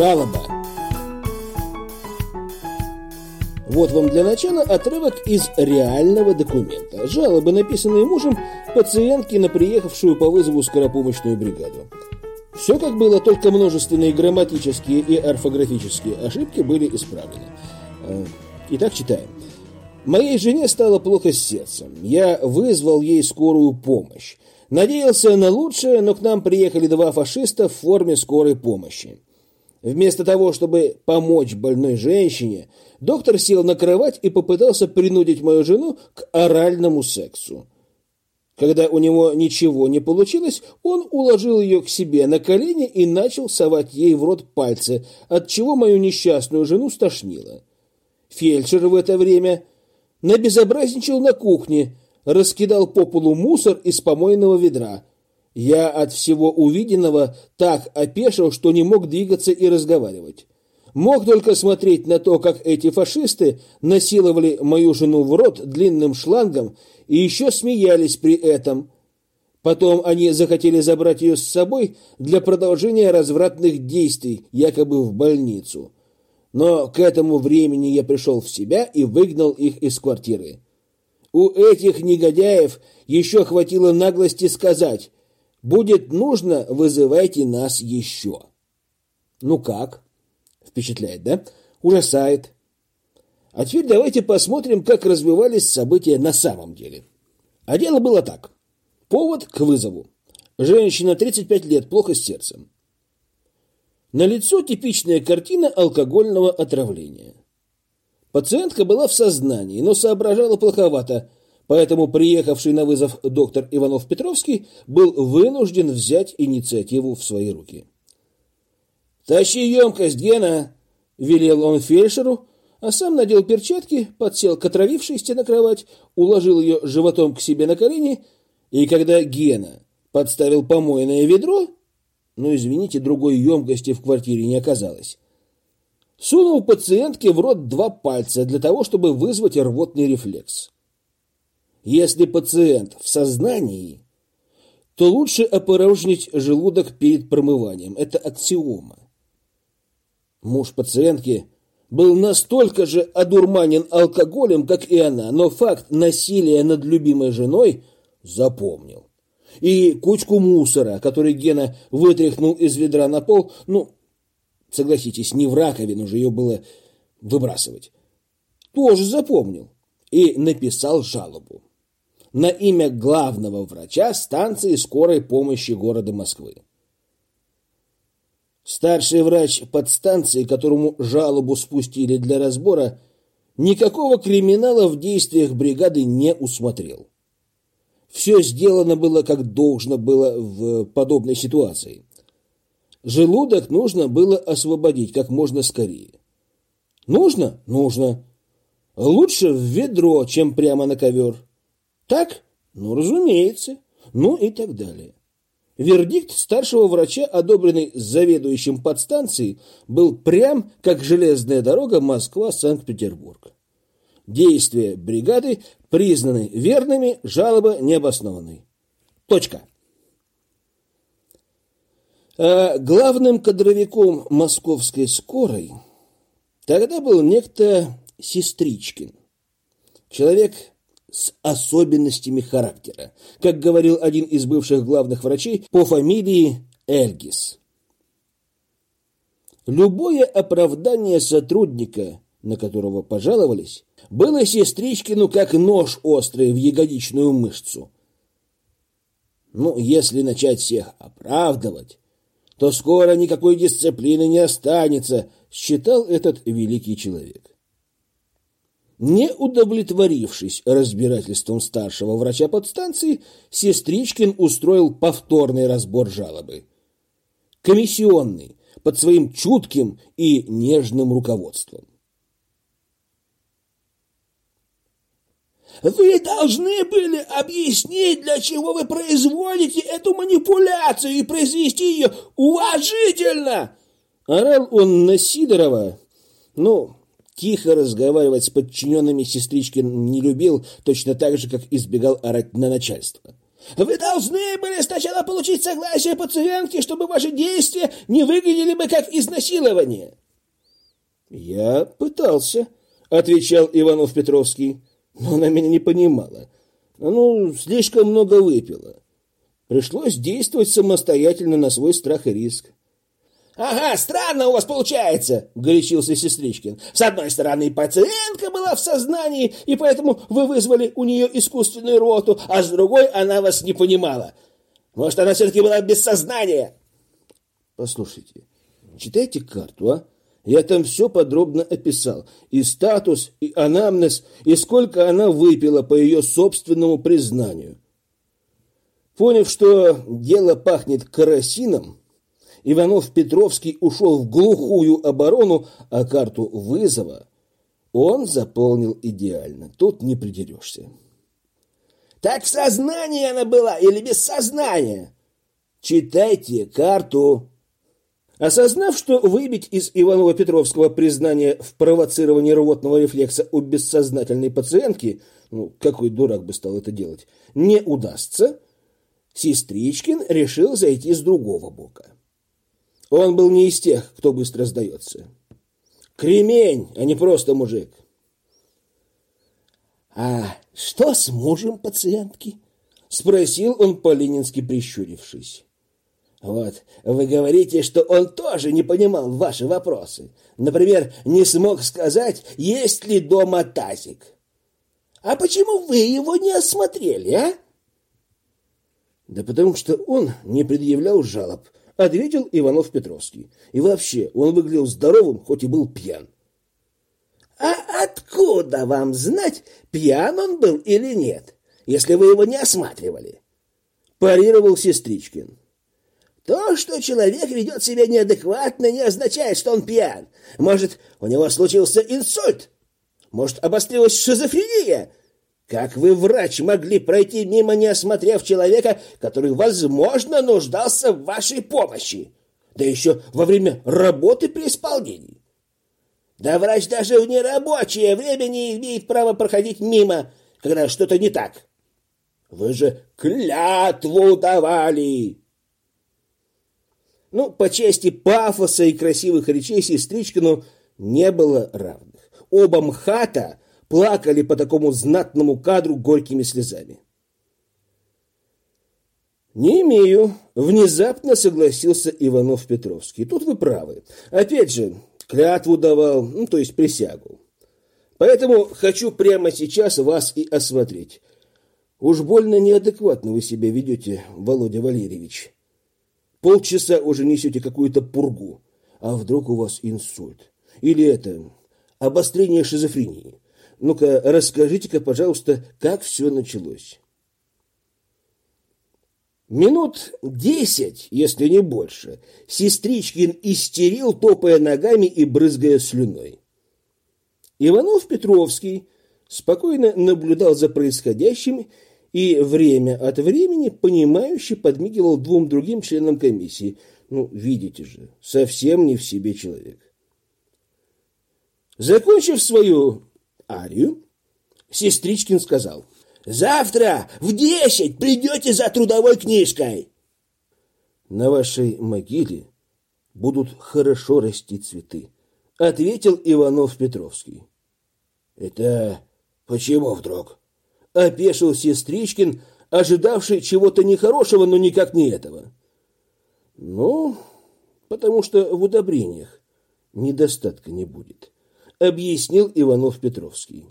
Жалоба. Вот вам для начала отрывок из реального документа. Жалобы, написанные мужем пациентки на приехавшую по вызову скоропомощную бригаду. Все как было, только множественные грамматические и орфографические ошибки были исправлены. Э, итак, читаем. Моей жене стало плохо с сердцем. Я вызвал ей скорую помощь. Надеялся на лучшее, но к нам приехали два фашиста в форме скорой помощи. Вместо того, чтобы помочь больной женщине, доктор сел на кровать и попытался принудить мою жену к оральному сексу. Когда у него ничего не получилось, он уложил ее к себе на колени и начал совать ей в рот пальцы, от чего мою несчастную жену стошнило. Фельдшер в это время набезобразничал на кухне, раскидал по полу мусор из помойного ведра. Я от всего увиденного так опешил, что не мог двигаться и разговаривать. Мог только смотреть на то, как эти фашисты насиловали мою жену в рот длинным шлангом и еще смеялись при этом. Потом они захотели забрать ее с собой для продолжения развратных действий, якобы в больницу. Но к этому времени я пришел в себя и выгнал их из квартиры. У этих негодяев еще хватило наглости сказать «Будет нужно, вызывайте нас еще». Ну как? Впечатляет, да? Ужасает. А теперь давайте посмотрим, как развивались события на самом деле. А дело было так. Повод к вызову. Женщина, 35 лет, плохо с сердцем. На лицо типичная картина алкогольного отравления. Пациентка была в сознании, но соображала плоховато, поэтому приехавший на вызов доктор Иванов-Петровский был вынужден взять инициативу в свои руки. «Тащи емкость, Гена!» — велел он фельдшеру, а сам надел перчатки, подсел к отравившейся на кровать, уложил ее животом к себе на колени, и когда Гена подставил помойное ведро, ну, извините, другой емкости в квартире не оказалось, Сунул пациентке в рот два пальца для того, чтобы вызвать рвотный рефлекс. Если пациент в сознании, то лучше опорожнить желудок перед промыванием. Это аксиома. Муж пациентки был настолько же одурманен алкоголем, как и она, но факт насилия над любимой женой запомнил. И кучку мусора, который Гена вытряхнул из ведра на пол, ну, согласитесь, не в раковину же ее было выбрасывать, тоже запомнил и написал жалобу на имя главного врача станции скорой помощи города Москвы. Старший врач подстанции, которому жалобу спустили для разбора, никакого криминала в действиях бригады не усмотрел. Все сделано было, как должно было в подобной ситуации. Желудок нужно было освободить как можно скорее. Нужно? Нужно. Лучше в ведро, чем прямо на ковер. Так? Ну, разумеется. Ну и так далее. Вердикт старшего врача, одобренный заведующим подстанцией, был прям как железная дорога Москва-Санкт-Петербург. Действия бригады признаны верными, жалоба необоснованной. Точка. А главным кадровиком московской скорой тогда был некто Сестричкин. Человек с особенностями характера, как говорил один из бывших главных врачей по фамилии Эльгис. Любое оправдание сотрудника, на которого пожаловались, было Сестричкину как нож острый в ягодичную мышцу. Ну, если начать всех оправдывать, то скоро никакой дисциплины не останется, считал этот великий человек. Не удовлетворившись разбирательством старшего врача подстанции, Сестричкин устроил повторный разбор жалобы. Комиссионный, под своим чутким и нежным руководством. Вы должны были объяснить, для чего вы производите эту манипуляцию и произвести ее уважительно!» Орал он на Сидорова. Ну, тихо разговаривать с подчиненными сестричкин не любил, точно так же, как избегал орать на начальство. Вы должны были сначала получить согласие пациентки, чтобы ваши действия не выглядели бы как изнасилование. Я пытался, отвечал Иванов Петровский, но она меня не понимала. Ну, слишком много выпила. Пришлось действовать самостоятельно на свой страх и риск. «Ага, странно у вас получается!» — горячился Сестричкин. «С одной стороны, пациентка была в сознании, и поэтому вы вызвали у нее искусственную роту, а с другой она вас не понимала. Может, она все-таки была без сознания?» «Послушайте, читайте карту, а? Я там все подробно описал. И статус, и анамнез, и сколько она выпила по ее собственному признанию». Поняв, что дело пахнет карасином, Иванов-Петровский ушел в глухую оборону, а карту вызова он заполнил идеально. Тут не придерешься. Так в сознании она была или без сознания? Читайте карту. Осознав, что выбить из Иванова-Петровского признание в провоцировании рвотного рефлекса у бессознательной пациентки, ну, какой дурак бы стал это делать, не удастся, Сестричкин решил зайти с другого бока. Он был не из тех, кто быстро сдается. Кремень, а не просто мужик. «А что с мужем пациентки?» — спросил он по-ленински прищурившись. «Вот, вы говорите, что он тоже не понимал ваши вопросы. Например, не смог сказать, есть ли дома тазик. А почему вы его не осмотрели, а?» «Да потому что он не предъявлял жалоб», ответил Иванов Петровский. И вообще, он выглядел здоровым, хоть и был пьян. А откуда вам знать, пьян он был или нет, если вы его не осматривали? Парировал Сестричкин. То, что человек ведет себя неадекватно, не означает, что он пьян. Может, у него случился инсульт? Может, обострилась шизофрения? Как вы, врач, могли пройти мимо, не осмотрев человека, который, возможно, нуждался в вашей помощи? Да еще во время работы при исполнении. Да врач даже в нерабочее время не имеет права проходить мимо, когда что-то не так. Вы же клятву давали. Ну, по части пафоса и красивых речей сестричкину не было равных. Оба МХАТа плакали по такому знатному кадру горькими слезами. «Не имею», — внезапно согласился Иванов Петровский. «Тут вы правы. Опять же, клятву давал, ну, то есть присягу. Поэтому хочу прямо сейчас вас и осмотреть. Уж больно неадекватно вы себя ведете, Володя Валерьевич. Полчаса уже несете какую-то пургу, а вдруг у вас инсульт? Или это обострение шизофрении? Ну-ка, расскажите-ка, пожалуйста, как все началось. Минут десять, если не больше, сестричкин истерил, топая ногами и брызгая слюной. Иванов Петровский спокойно наблюдал за происходящим и время от времени понимающе подмигивал двум другим членам комиссии. Ну, видите же, совсем не в себе человек. Закончив свою арию, Сестричкин сказал, «Завтра в десять придете за трудовой книжкой!» «На вашей могиле будут хорошо расти цветы», — ответил Иванов Петровский. «Это почему вдруг?» — опешил Сестричкин, ожидавший чего-то нехорошего, но никак не этого. «Ну, потому что в удобрениях недостатка не будет», объяснил Иванов-Петровский.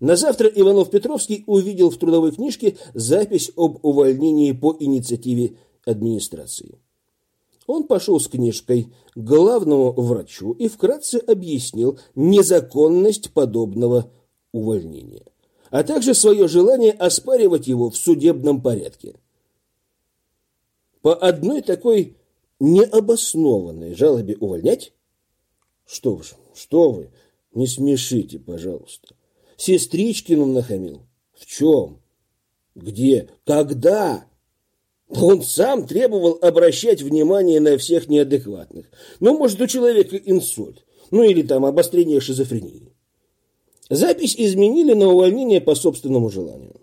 На завтра Иванов-Петровский увидел в трудовой книжке запись об увольнении по инициативе администрации. Он пошел с книжкой к главному врачу и вкратце объяснил незаконность подобного увольнения, а также свое желание оспаривать его в судебном порядке. По одной такой необоснованной жалобе увольнять что вы, что вы, не смешите, пожалуйста. Сестричкину нахамил. В чем? Где? Когда? Да он сам требовал обращать внимание на всех неадекватных. Ну, может, у человека инсульт. Ну, или там обострение шизофрении. Запись изменили на увольнение по собственному желанию.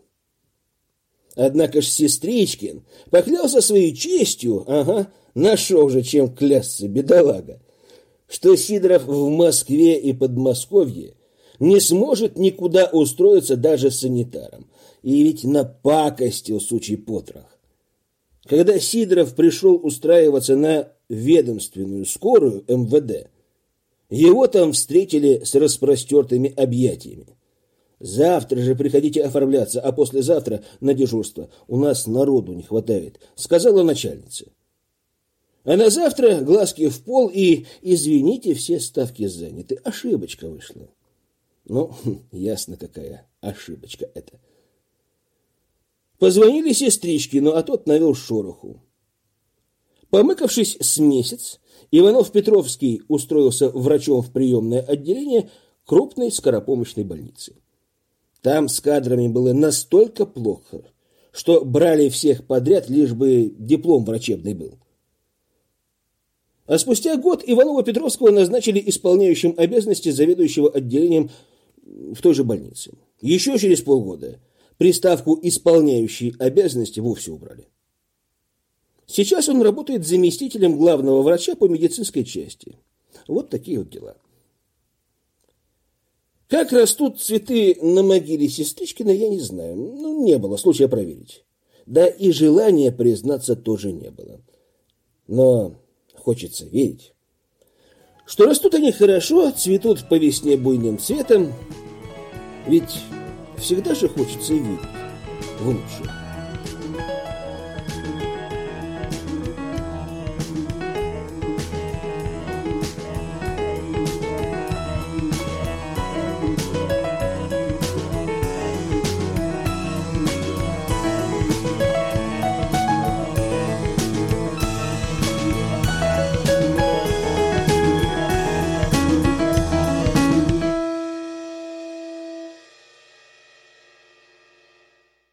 Однако ж Сестричкин поклялся своей честью, ага, нашел же чем клясться, бедолага, что Сидоров в Москве и Подмосковье не сможет никуда устроиться даже санитаром. И ведь напакостил сучий потрох. Когда Сидоров пришел устраиваться на ведомственную скорую МВД, его там встретили с распростертыми объятиями. Завтра же приходите оформляться, а послезавтра на дежурство. У нас народу не хватает, сказала начальница. А на завтра глазки в пол и, извините, все ставки заняты. Ошибочка вышла. Ну, ясно какая ошибочка это. Позвонили сестричке, ну а тот навел шороху. Помыкавшись с месяц, Иванов-Петровский устроился врачом в приемное отделение крупной скоропомощной больницы. Там с кадрами было настолько плохо, что брали всех подряд, лишь бы диплом врачебный был. А спустя год Иванова-Петровского назначили исполняющим обязанности заведующего отделением в той же больнице. Еще через полгода приставку «исполняющий обязанности» вовсе убрали. Сейчас он работает заместителем главного врача по медицинской части. Вот такие вот дела. Как растут цветы на могиле Сестричкина, я не знаю. Ну, не было случая проверить. Да и желания признаться тоже не было. Но хочется верить, что растут они хорошо, цветут по весне буйным цветом, ведь всегда же хочется верить в лучшее.